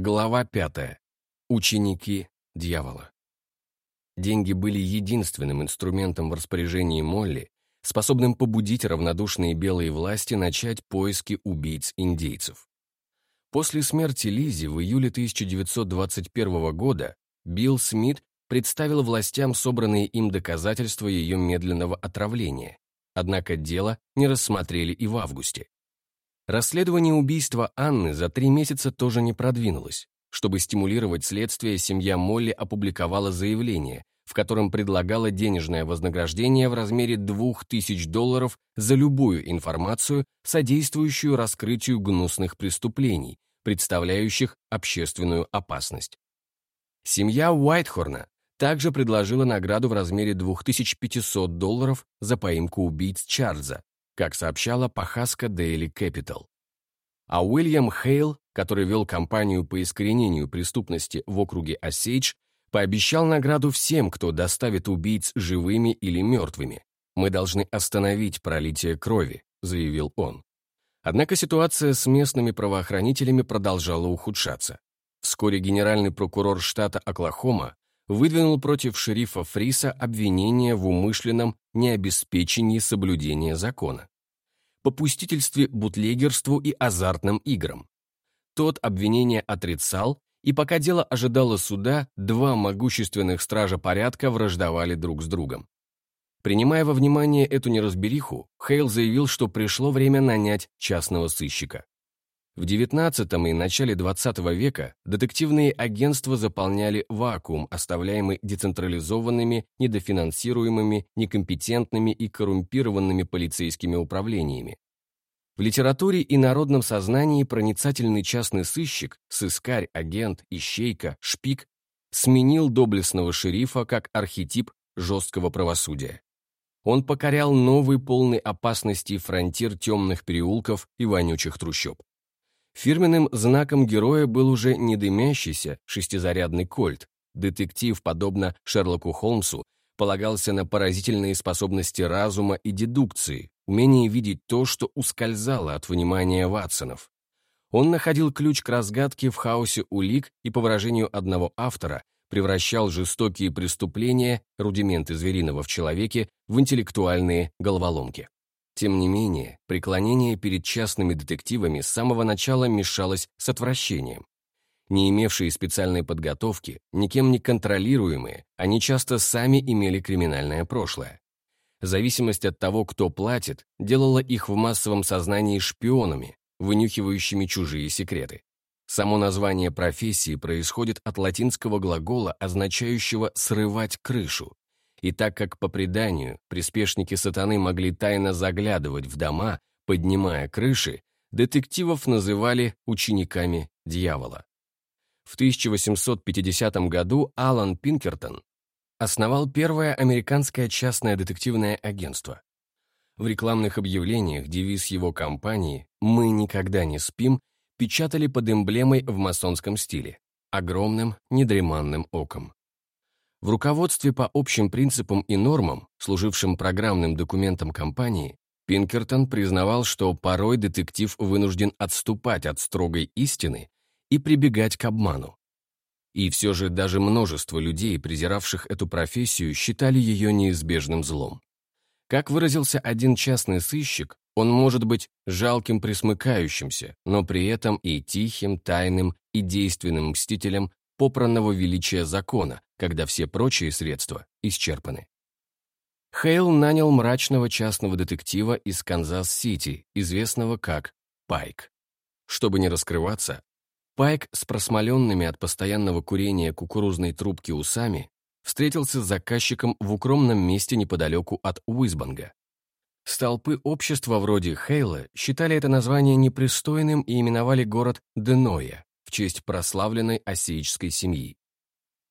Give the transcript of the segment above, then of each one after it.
Глава пятая. Ученики дьявола. Деньги были единственным инструментом в распоряжении Молли, способным побудить равнодушные белые власти начать поиски убийц-индейцев. После смерти Лизи в июле 1921 года Билл Смит представил властям собранные им доказательства ее медленного отравления, однако дело не рассмотрели и в августе. Расследование убийства Анны за три месяца тоже не продвинулось. Чтобы стимулировать следствие, семья Молли опубликовала заявление, в котором предлагала денежное вознаграждение в размере 2000 долларов за любую информацию, содействующую раскрытию гнусных преступлений, представляющих общественную опасность. Семья Уайтхорна также предложила награду в размере 2500 долларов за поимку убийц Чарльза, как сообщала Пахаска Daily Capital. А Уильям Хейл, который вел кампанию по искоренению преступности в округе Осейдж, пообещал награду всем, кто доставит убийц живыми или мертвыми. «Мы должны остановить пролитие крови», — заявил он. Однако ситуация с местными правоохранителями продолжала ухудшаться. Вскоре генеральный прокурор штата Оклахома выдвинул против шерифа Фриса обвинение в умышленном необеспечении соблюдения закона, попустительстве бутлегерству и азартным играм. Тот обвинение отрицал, и пока дело ожидало суда, два могущественных стража порядка враждовали друг с другом. Принимая во внимание эту неразбериху, Хейл заявил, что пришло время нанять частного сыщика. В XIX и начале XX века детективные агентства заполняли вакуум, оставляемый децентрализованными, недофинансируемыми, некомпетентными и коррумпированными полицейскими управлениями. В литературе и народном сознании проницательный частный сыщик, сыскарь, агент, ищейка, шпик сменил доблестного шерифа как архетип жесткого правосудия. Он покорял новый полный опасностей фронтир темных переулков и вонючих трущоб. Фирменным знаком героя был уже не дымящийся шестизарядный кольт. Детектив, подобно Шерлоку Холмсу, полагался на поразительные способности разума и дедукции, умение видеть то, что ускользало от внимания Ватсонов. Он находил ключ к разгадке в хаосе улик и, по выражению одного автора, превращал жестокие преступления, рудименты звериного в человеке, в интеллектуальные головоломки. Тем не менее, преклонение перед частными детективами с самого начала мешалось с отвращением. Не имевшие специальной подготовки, никем не контролируемые, они часто сами имели криминальное прошлое. Зависимость от того, кто платит, делала их в массовом сознании шпионами, вынюхивающими чужие секреты. Само название профессии происходит от латинского глагола, означающего «срывать крышу», и так как по преданию приспешники сатаны могли тайно заглядывать в дома, поднимая крыши, детективов называли учениками дьявола. В 1850 году Алан Пинкертон основал первое американское частное детективное агентство. В рекламных объявлениях девиз его компании «Мы никогда не спим» печатали под эмблемой в масонском стиле, огромным недреманным оком. В руководстве по общим принципам и нормам, служившим программным документом компании, Пинкертон признавал, что порой детектив вынужден отступать от строгой истины и прибегать к обману. И все же даже множество людей, презиравших эту профессию, считали ее неизбежным злом. Как выразился один частный сыщик, он может быть жалким присмыкающимся, но при этом и тихим, тайным и действенным мстителем попранного величия закона, когда все прочие средства исчерпаны. Хейл нанял мрачного частного детектива из Канзас-Сити, известного как Пайк. Чтобы не раскрываться, Пайк с просмоленными от постоянного курения кукурузной трубки усами встретился с заказчиком в укромном месте неподалеку от Уизбанга. Столпы общества вроде Хейла считали это название непристойным и именовали город Денойя в честь прославленной осейджской семьи.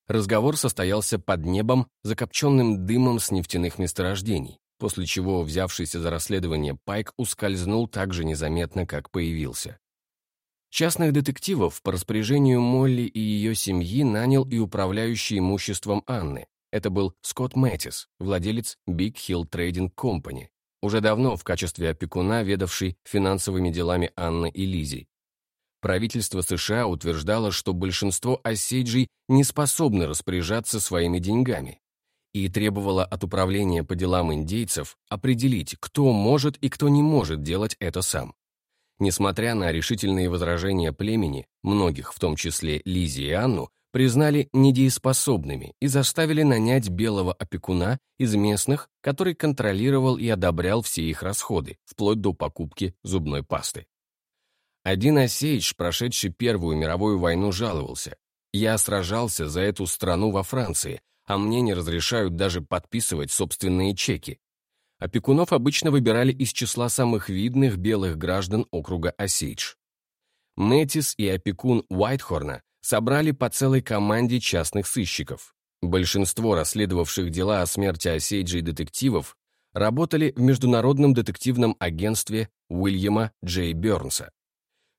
Разговор состоялся под небом, закопченным дымом с нефтяных месторождений, после чего взявшийся за расследование Пайк ускользнул так же незаметно, как появился. Частных детективов по распоряжению Молли и ее семьи нанял и управляющий имуществом Анны. Это был Скотт Мэттис, владелец Big Hill Trading Company, уже давно в качестве опекуна, ведавший финансовыми делами Анны и Лизи. Правительство США утверждало, что большинство осейджей не способны распоряжаться своими деньгами и требовало от Управления по делам индейцев определить, кто может и кто не может делать это сам. Несмотря на решительные возражения племени, многих, в том числе Лизи и Анну, признали недееспособными и заставили нанять белого опекуна из местных, который контролировал и одобрял все их расходы, вплоть до покупки зубной пасты. Один осейдж, прошедший Первую мировую войну, жаловался. «Я сражался за эту страну во Франции, а мне не разрешают даже подписывать собственные чеки». Опекунов обычно выбирали из числа самых видных белых граждан округа Осейдж. Мэтис и опекун Уайтхорна собрали по целой команде частных сыщиков. Большинство расследовавших дела о смерти Осейджей детективов работали в Международном детективном агентстве Уильяма Джей Бернса.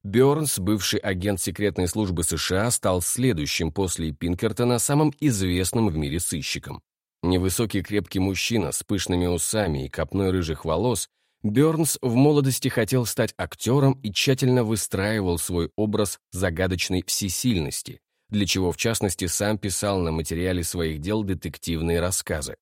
Бёрнс, бывший агент секретной службы США, стал следующим после Пинкертона самым известным в мире сыщиком. Невысокий крепкий мужчина с пышными усами и копной рыжих волос, Бёрнс в молодости хотел стать актером и тщательно выстраивал свой образ загадочной всесильности, для чего, в частности, сам писал на материале своих дел детективные рассказы.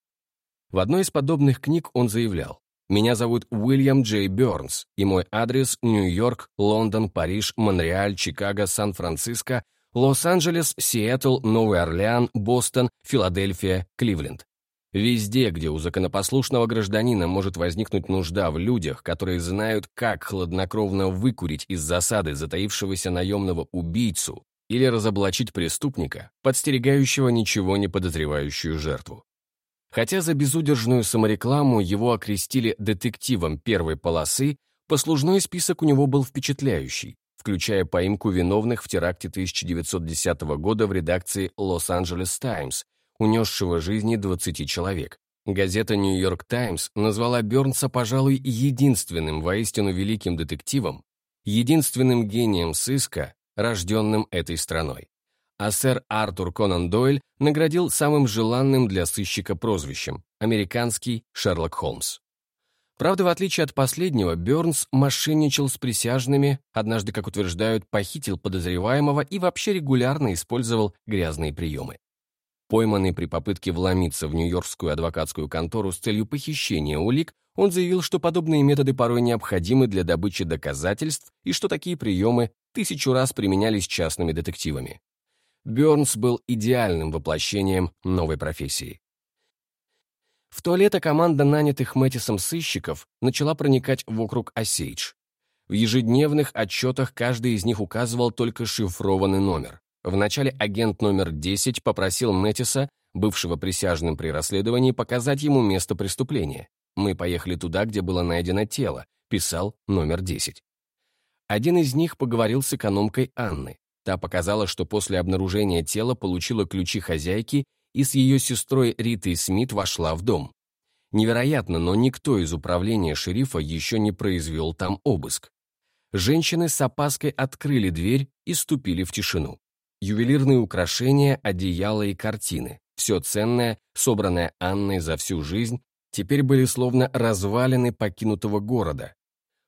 В одной из подобных книг он заявлял, меня зовут Уильям Джей Бёрнс, и мой адрес Нью-Йорк, Лондон, Париж, Монреаль, Чикаго, Сан-Франциско, Лос-Анджелес, Сиэтл, Новый Орлеан, Бостон, Филадельфия, Кливленд. Везде, где у законопослушного гражданина может возникнуть нужда в людях, которые знают, как хладнокровно выкурить из засады затаившегося наемного убийцу или разоблачить преступника, подстерегающего ничего не подозревающую жертву. Хотя за безудержную саморекламу его окрестили детективом первой полосы, послужной список у него был впечатляющий, включая поимку виновных в теракте 1910 года в редакции «Лос-Анджелес Таймс», унесшего жизни 20 человек. Газета «Нью-Йорк Таймс» назвала Бёрнса, пожалуй, единственным воистину великим детективом, единственным гением сыска, рожденным этой страной а сэр Артур Конан Дойль наградил самым желанным для сыщика прозвищем – американский Шерлок Холмс. Правда, в отличие от последнего, Бёрнс мошенничал с присяжными, однажды, как утверждают, похитил подозреваемого и вообще регулярно использовал грязные приемы. Пойманный при попытке вломиться в нью-йоркскую адвокатскую контору с целью похищения улик, он заявил, что подобные методы порой необходимы для добычи доказательств и что такие приемы тысячу раз применялись частными детективами. Бёрнс был идеальным воплощением новой профессии. В то лето команда нанятых Мэттисом сыщиков начала проникать в округ Осейдж. В ежедневных отчетах каждый из них указывал только шифрованный номер. Вначале агент номер 10 попросил Мэттиса, бывшего присяжным при расследовании, показать ему место преступления. «Мы поехали туда, где было найдено тело», — писал номер 10. Один из них поговорил с экономкой Анны. Та показала, что после обнаружения тела получила ключи хозяйки и с ее сестрой Ритой Смит вошла в дом. Невероятно, но никто из управления шерифа еще не произвел там обыск. Женщины с опаской открыли дверь и ступили в тишину. Ювелирные украшения, одеяла и картины, все ценное, собранное Анной за всю жизнь, теперь были словно развалины покинутого города.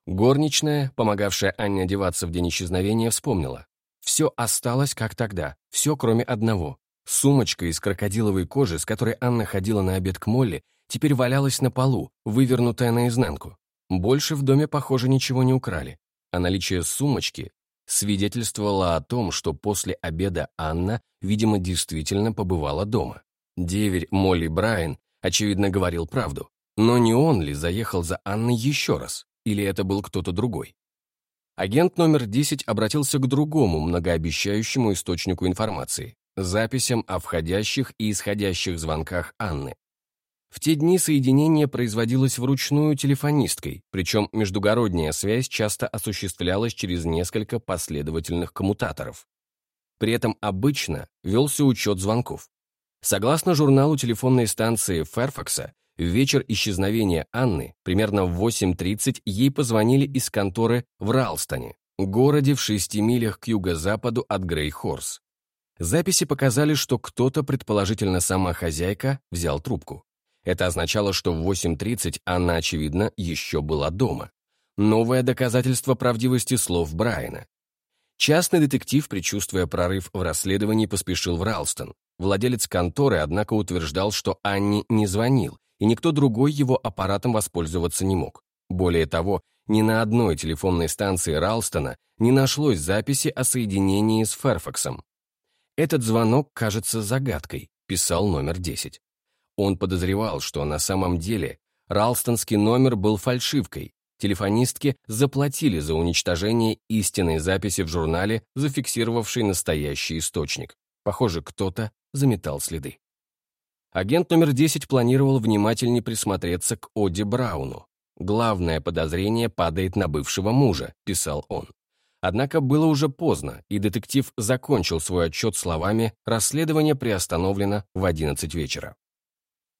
Горничная, помогавшая Анне одеваться в день исчезновения, вспомнила. Все осталось как тогда, все кроме одного. Сумочка из крокодиловой кожи, с которой Анна ходила на обед к Молли, теперь валялась на полу, вывернутая наизнанку. Больше в доме, похоже, ничего не украли. А наличие сумочки свидетельствовало о том, что после обеда Анна, видимо, действительно побывала дома. Деверь Молли Брайан, очевидно, говорил правду. Но не он ли заехал за Анной еще раз? Или это был кто-то другой? Агент номер 10 обратился к другому многообещающему источнику информации – записям о входящих и исходящих звонках Анны. В те дни соединение производилось вручную телефонисткой, причем междугородняя связь часто осуществлялась через несколько последовательных коммутаторов. При этом обычно велся учет звонков. Согласно журналу телефонной станции Ферфакса, в вечер исчезновения Анны, примерно в 8.30, ей позвонили из конторы в Ралстоне, городе в шести милях к юго-западу от Грейхорс. Записи показали, что кто-то, предположительно сама хозяйка, взял трубку. Это означало, что в 8.30 Анна, очевидно, еще была дома. Новое доказательство правдивости слов Брайана. Частный детектив, предчувствуя прорыв в расследовании, поспешил в Ралстон. Владелец конторы, однако, утверждал, что Анни не звонил, и никто другой его аппаратом воспользоваться не мог. Более того, ни на одной телефонной станции Ралстона не нашлось записи о соединении с Ферфаксом. «Этот звонок кажется загадкой», — писал номер 10. Он подозревал, что на самом деле ралстонский номер был фальшивкой. Телефонистке заплатили за уничтожение истинной записи в журнале, зафиксировавшей настоящий источник. Похоже, кто-то заметал следы. Агент номер 10 планировал внимательнее присмотреться к Оди Брауну. «Главное подозрение падает на бывшего мужа», — писал он. Однако было уже поздно, и детектив закончил свой отчет словами «Расследование приостановлено в 11 вечера».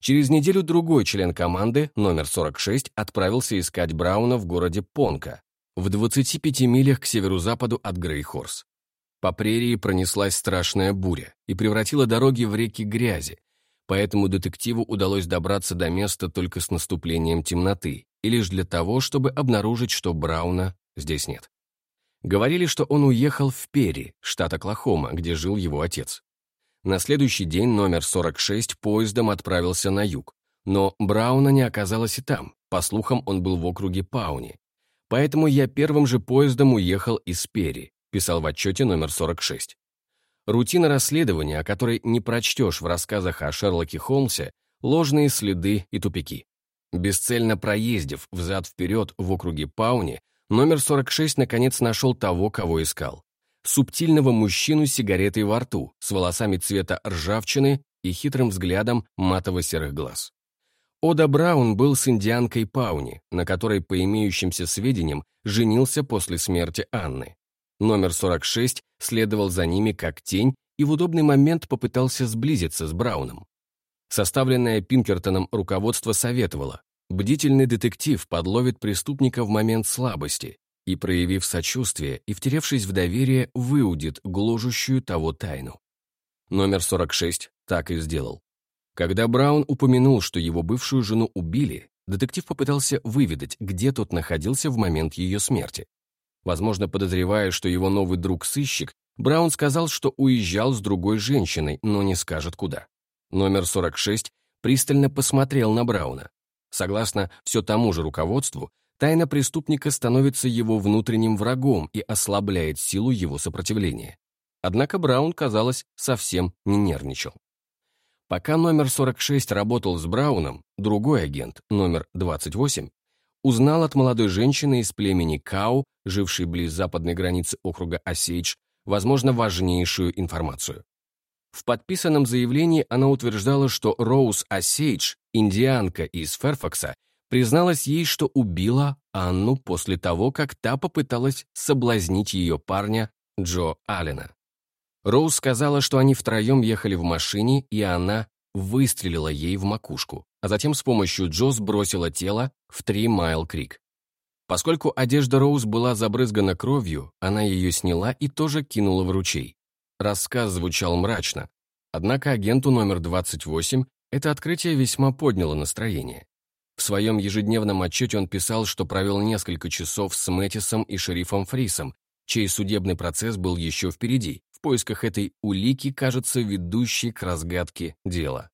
Через неделю другой член команды, номер 46, отправился искать Брауна в городе Понка, в 25 милях к северо-западу от Грейхорс. По прерии пронеслась страшная буря и превратила дороги в реки грязи, поэтому детективу удалось добраться до места только с наступлением темноты и лишь для того, чтобы обнаружить, что Брауна здесь нет. Говорили, что он уехал в Перри, штат Оклахома, где жил его отец. На следующий день номер 46 поездом отправился на юг, но Брауна не оказалось и там, по слухам, он был в округе Пауни. Поэтому я первым же поездом уехал из Перри, писал в отчете номер 46. Рутина расследования, о которой не прочтешь в рассказах о Шерлоке Холмсе, ложные следы и тупики. Бесцельно проездив взад-вперед в округе Пауни, номер 46 наконец нашел того, кого искал. Субтильного мужчину с сигаретой во рту, с волосами цвета ржавчины и хитрым взглядом матово-серых глаз. Ода Браун был с индианкой Пауни, на которой, по имеющимся сведениям, женился после смерти Анны. Номер 46 следовал за ними как тень и в удобный момент попытался сблизиться с Брауном. Составленное Пинкертоном руководство советовало, бдительный детектив подловит преступника в момент слабости и, проявив сочувствие и втеревшись в доверие, выудит гложущую того тайну. Номер 46 так и сделал. Когда Браун упомянул, что его бывшую жену убили, детектив попытался выведать, где тот находился в момент ее смерти. Возможно, подозревая, что его новый друг-сыщик, Браун сказал, что уезжал с другой женщиной, но не скажет куда. Номер 46 пристально посмотрел на Брауна. Согласно все тому же руководству, тайна преступника становится его внутренним врагом и ослабляет силу его сопротивления. Однако Браун, казалось, совсем не нервничал. Пока номер 46 работал с Брауном, другой агент, номер 28, узнал от молодой женщины из племени Кау, жившей близ западной границы округа Осейдж, возможно, важнейшую информацию. В подписанном заявлении она утверждала, что Роуз Осейдж, индианка из Ферфакса, призналась ей, что убила Анну после того, как та попыталась соблазнить ее парня Джо Аллена. Роуз сказала, что они втроем ехали в машине, и она выстрелила ей в макушку, а затем с помощью Джо сбросила тело в Три Майл Крик. Поскольку одежда Роуз была забрызгана кровью, она ее сняла и тоже кинула в ручей. Рассказ звучал мрачно, однако агенту номер 28 это открытие весьма подняло настроение. В своем ежедневном отчете он писал, что провел несколько часов с Мэтисом и шерифом Фрисом, чей судебный процесс был еще впереди, в поисках этой улики, кажется, ведущей к разгадке дела.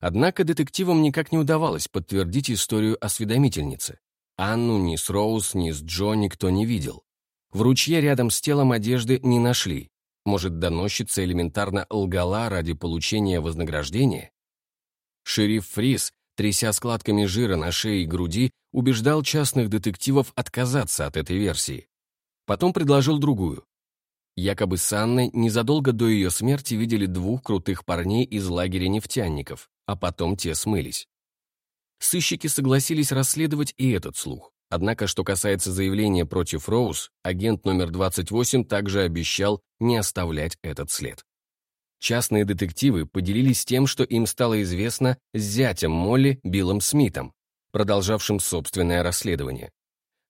Однако детективам никак не удавалось подтвердить историю осведомительницы. Анну ни с Роуз, ни с Джо никто не видел. В ручье рядом с телом одежды не нашли, может, доносчица элементарно лгала ради получения вознаграждения? Шериф Фрис, тряся складками жира на шее и груди, убеждал частных детективов отказаться от этой версии. Потом предложил другую. Якобы с Анной незадолго до ее смерти видели двух крутых парней из лагеря нефтяников, а потом те смылись. Сыщики согласились расследовать и этот слух. Однако, что касается заявления против Роуз, агент номер 28 также обещал не оставлять этот след. Частные детективы поделились тем, что им стало известно с зятем Молли Биллом Смитом, продолжавшим собственное расследование.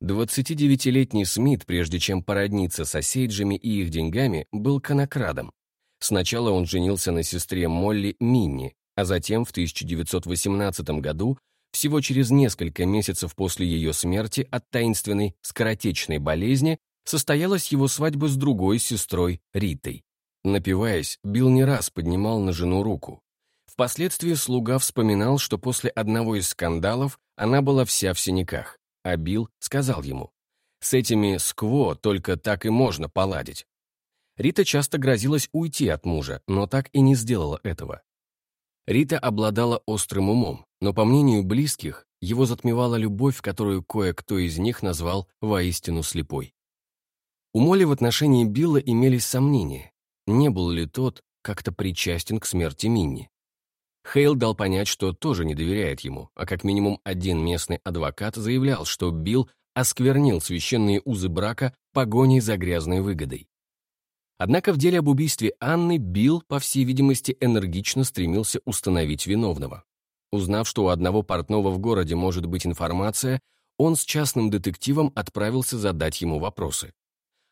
29-летний Смит, прежде чем породниться с Осейджами и их деньгами, был конокрадом. Сначала он женился на сестре Молли Минни, а затем в 1918 году всего через несколько месяцев после ее смерти от таинственной скоротечной болезни состоялась его свадьба с другой сестрой Ритой. Напиваясь, Билл не раз поднимал на жену руку. Впоследствии слуга вспоминал, что после одного из скандалов она была вся в синяках, а Билл сказал ему, «С этими скво только так и можно поладить». Рита часто грозилась уйти от мужа, но так и не сделала этого. Рита обладала острым умом, но, по мнению близких, его затмевала любовь, которую кое-кто из них назвал воистину слепой. У Молли в отношении Билла имелись сомнения, не был ли тот как-то причастен к смерти Минни. Хейл дал понять, что тоже не доверяет ему, а как минимум один местный адвокат заявлял, что Билл осквернил священные узы брака погоней за грязной выгодой. Однако в деле об убийстве Анны Билл, по всей видимости, энергично стремился установить виновного. Узнав, что у одного портного в городе может быть информация, он с частным детективом отправился задать ему вопросы.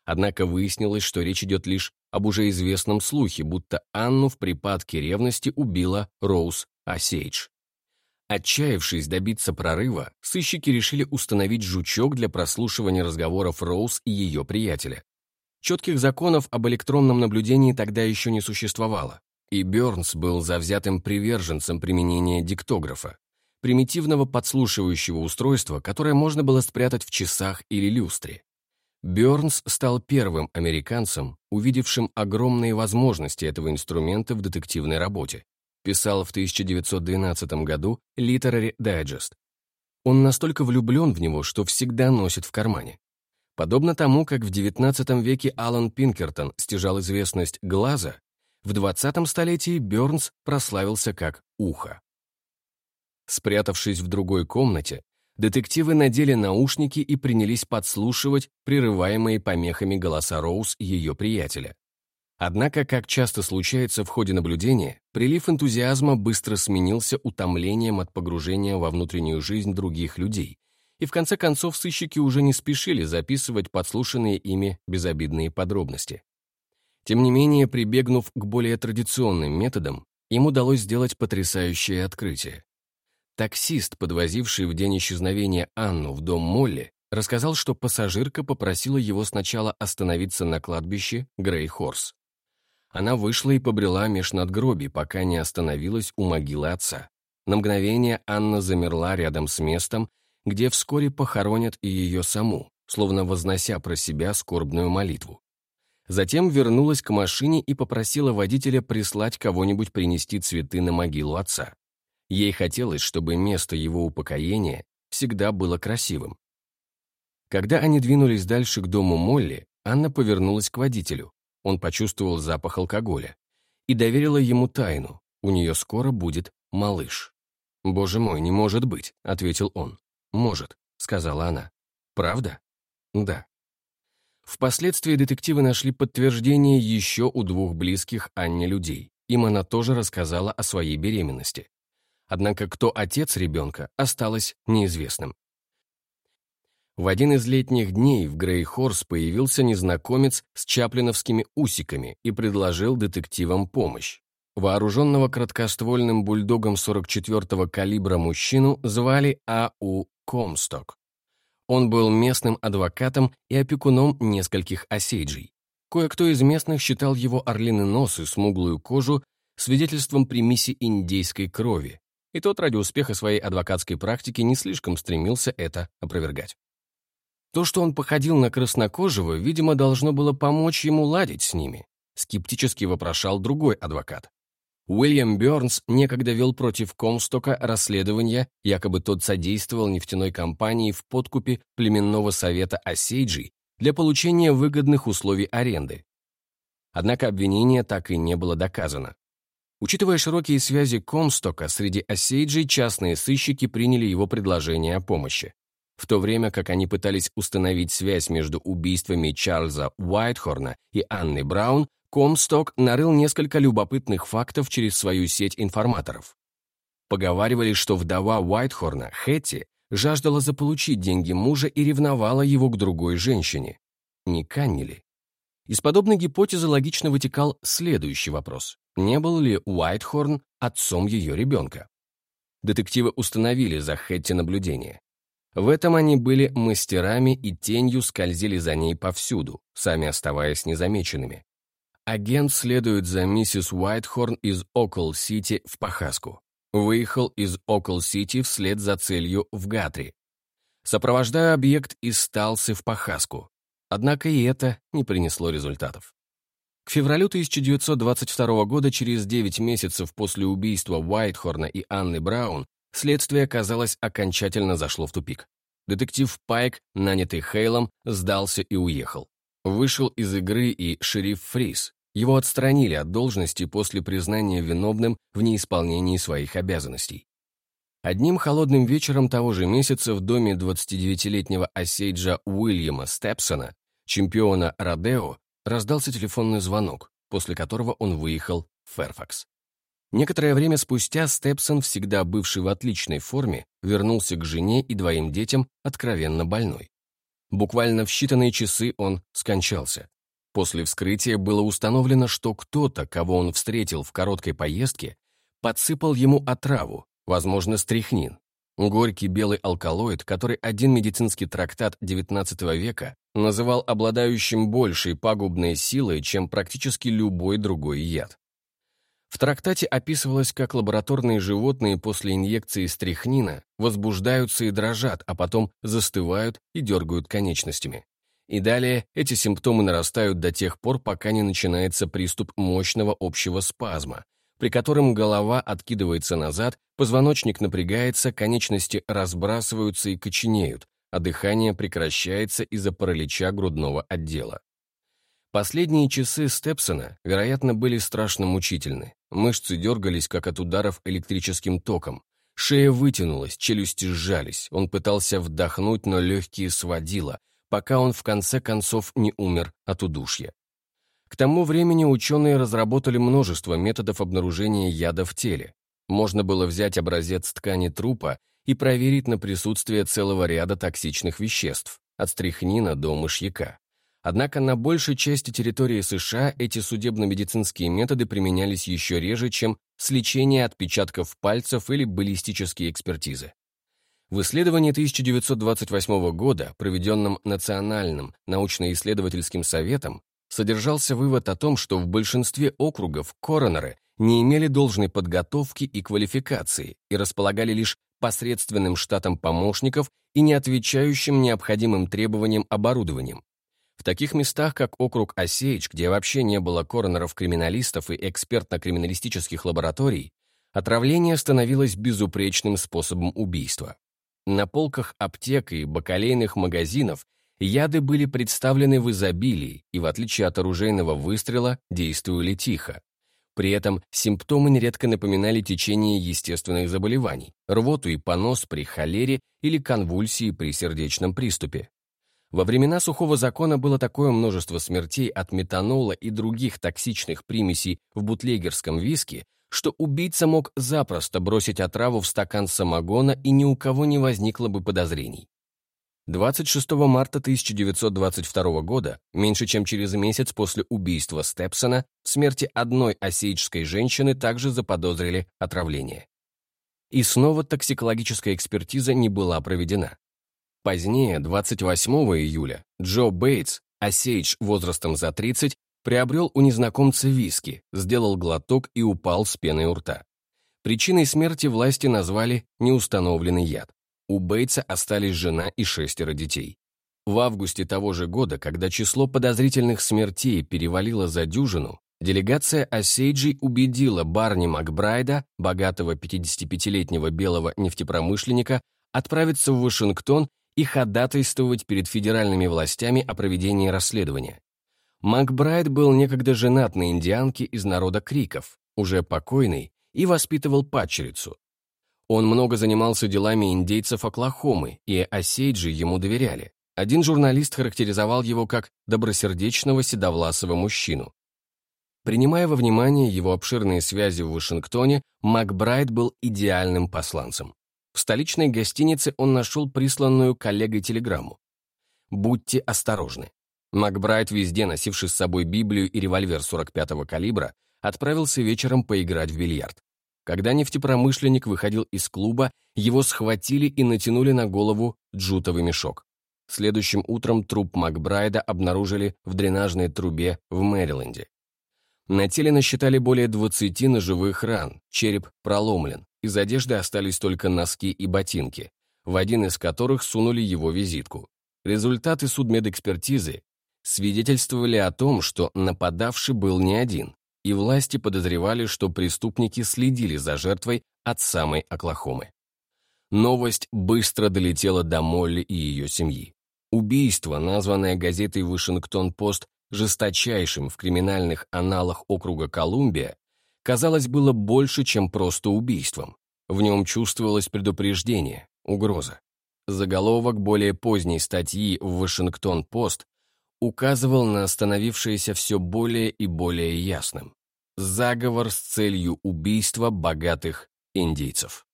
Однако выяснилось, что речь идет лишь об уже известном слухе, будто Анну в припадке ревности убила Роуз Осейдж. Отчаявшись добиться прорыва, сыщики решили установить жучок для прослушивания разговоров Роуз и ее приятеля. Четких законов об электронном наблюдении тогда еще не существовало, и Бёрнс был завзятым приверженцем применения диктографа, примитивного подслушивающего устройства, которое можно было спрятать в часах или люстре. Бёрнс стал первым американцем, увидевшим огромные возможности этого инструмента в детективной работе. Писал в 1912 году Literary Digest. Он настолько влюблен в него, что всегда носит в кармане. Подобно тому, как в XIX веке Алан Пинкертон стяжал известность глаза, в 20 столетии Бёрнс прославился как ухо. Спрятавшись в другой комнате, детективы надели наушники и принялись подслушивать прерываемые помехами голоса Роуз и ее приятеля. Однако, как часто случается в ходе наблюдения, прилив энтузиазма быстро сменился утомлением от погружения во внутреннюю жизнь других людей, и в конце концов сыщики уже не спешили записывать подслушанные ими безобидные подробности. Тем не менее, прибегнув к более традиционным методам, им удалось сделать потрясающее открытие. Таксист, подвозивший в день исчезновения Анну в дом Молли, рассказал, что пассажирка попросила его сначала остановиться на кладбище Грей-Хорс. Она вышла и побрела меж надгробий, пока не остановилась у могилы отца. На мгновение Анна замерла рядом с местом, где вскоре похоронят и ее саму, словно вознося про себя скорбную молитву. Затем вернулась к машине и попросила водителя прислать кого-нибудь принести цветы на могилу отца. Ей хотелось, чтобы место его упокоения всегда было красивым. Когда они двинулись дальше к дому Молли, Анна повернулась к водителю. Он почувствовал запах алкоголя и доверила ему тайну. У нее скоро будет малыш. «Боже мой, не может быть», — ответил он. «Может», — сказала она. «Правда?» «Да». Впоследствии детективы нашли подтверждение еще у двух близких Анне людей. Им она тоже рассказала о своей беременности. Однако кто отец ребенка, осталось неизвестным. В один из летних дней в Грейхорс появился незнакомец с чаплиновскими усиками и предложил детективам помощь. Вооруженного краткоствольным бульдогом 44-го калибра мужчину звали А.У. Комсток. Он был местным адвокатом и опекуном нескольких осейджей. Кое-кто из местных считал его орлиный нос и смуглую кожу свидетельством примеси индейской крови, и тот ради успеха своей адвокатской практики не слишком стремился это опровергать. То, что он походил на краснокожего, видимо, должно было помочь ему ладить с ними, скептически вопрошал другой адвокат. Уильям Бёрнс некогда вел против Комстока расследование, якобы тот содействовал нефтяной компании в подкупе племенного совета Осейджи для получения выгодных условий аренды. Однако обвинение так и не было доказано. Учитывая широкие связи Комстока среди Осейджей, частные сыщики приняли его предложение о помощи. В то время как они пытались установить связь между убийствами Чарльза Уайтхорна и Анны Браун, Комсток нарыл несколько любопытных фактов через свою сеть информаторов. Поговаривали, что вдова Уайтхорна, Хэтти, жаждала заполучить деньги мужа и ревновала его к другой женщине. Не Канни Из подобной гипотезы логично вытекал следующий вопрос. Не был ли Уайтхорн отцом ее ребенка? Детективы установили за Хэтти наблюдение. В этом они были мастерами и тенью скользили за ней повсюду, сами оставаясь незамеченными. Агент следует за миссис Уайтхорн из Окл-Сити в Пахаску. Выехал из Окл-Сити вслед за целью в Гатри. Сопровождая объект из Сталсы в Пахаску. Однако и это не принесло результатов. К февралю 1922 года, через 9 месяцев после убийства Уайтхорна и Анны Браун, следствие, казалось, окончательно зашло в тупик. Детектив Пайк, нанятый Хейлом, сдался и уехал. Вышел из игры и шериф Фрис. Его отстранили от должности после признания виновным в неисполнении своих обязанностей. Одним холодным вечером того же месяца в доме 29-летнего осейджа Уильяма Степсона, чемпиона Родео, раздался телефонный звонок, после которого он выехал в Ферфакс. Некоторое время спустя Степсон, всегда бывший в отличной форме, вернулся к жене и двоим детям, откровенно больной. Буквально в считанные часы он скончался. После вскрытия было установлено, что кто-то, кого он встретил в короткой поездке, подсыпал ему отраву, возможно, стрихнин, горький белый алкалоид, который один медицинский трактат XIX века называл обладающим большей пагубной силой, чем практически любой другой яд. В трактате описывалось, как лабораторные животные после инъекции стрихнина возбуждаются и дрожат, а потом застывают и дергают конечностями. И далее эти симптомы нарастают до тех пор, пока не начинается приступ мощного общего спазма, при котором голова откидывается назад, позвоночник напрягается, конечности разбрасываются и коченеют, а дыхание прекращается из-за паралича грудного отдела. Последние часы Степсона, вероятно, были страшно мучительны. Мышцы дергались, как от ударов электрическим током. Шея вытянулась, челюсти сжались. Он пытался вдохнуть, но легкие сводило, пока он в конце концов не умер от удушья. К тому времени ученые разработали множество методов обнаружения яда в теле. Можно было взять образец ткани трупа и проверить на присутствие целого ряда токсичных веществ, от стрихнина до мышьяка. Однако на большей части территории США эти судебно-медицинские методы применялись еще реже, чем сличение отпечатков пальцев или баллистические экспертизы. В исследовании 1928 года, проведенном Национальным научно-исследовательским советом, содержался вывод о том, что в большинстве округов коронеры не имели должной подготовки и квалификации и располагали лишь посредственным штатом помощников и не отвечающим необходимым требованиям оборудованием. В таких местах, как округ Осеич, где вообще не было коронеров-криминалистов и экспертно-криминалистических лабораторий, отравление становилось безупречным способом убийства. На полках аптек и бакалейных магазинов яды были представлены в изобилии и, в отличие от оружейного выстрела, действовали тихо. При этом симптомы нередко напоминали течение естественных заболеваний, рвоту и понос при холере или конвульсии при сердечном приступе. Во времена сухого закона было такое множество смертей от метанола и других токсичных примесей в бутлегерском виске, что убийца мог запросто бросить отраву в стакан самогона и ни у кого не возникло бы подозрений. 26 марта 1922 года, меньше чем через месяц после убийства Степсона, смерти одной осейчской женщины также заподозрили отравление. И снова токсикологическая экспертиза не была проведена. Позднее, 28 июля, Джо Бейтс, осейч возрастом за 30, приобрел у незнакомца виски, сделал глоток и упал с пеной у рта. Причиной смерти власти назвали неустановленный яд. У Бейтса остались жена и шестеро детей. В августе того же года, когда число подозрительных смертей перевалило за дюжину, делегация Осейджи убедила Барни Макбрайда, богатого 55-летнего белого нефтепромышленника, отправиться в Вашингтон и ходатайствовать перед федеральными властями о проведении расследования. Макбрайд был некогда женат на индианке из народа Криков, уже покойный, и воспитывал падчерицу, он много занимался делами индейцев Оклахомы, и Осейджи ему доверяли. Один журналист характеризовал его как добросердечного седовласого мужчину. Принимая во внимание его обширные связи в Вашингтоне, Макбрайт был идеальным посланцем. В столичной гостинице он нашел присланную коллегой телеграмму. «Будьте осторожны». Макбрайт, везде носивший с собой Библию и револьвер 45-го калибра, отправился вечером поиграть в бильярд. Когда нефтепромышленник выходил из клуба, его схватили и натянули на голову джутовый мешок. Следующим утром труп Макбрайда обнаружили в дренажной трубе в Мэриленде. На теле насчитали более 20 ножевых ран, череп проломлен, из одежды остались только носки и ботинки, в один из которых сунули его визитку. Результаты судмедэкспертизы свидетельствовали о том, что нападавший был не один, и власти подозревали, что преступники следили за жертвой от самой Оклахомы. Новость быстро долетела до Молли и ее семьи. Убийство, названное газетой «Вашингтон-Пост» жесточайшим в криминальных аналах округа Колумбия, казалось, было больше, чем просто убийством. В нем чувствовалось предупреждение, угроза. Заголовок более поздней статьи в «Вашингтон-Пост» указывал на становившееся все более и более ясным. Заговор с целью убийства богатых индейцев.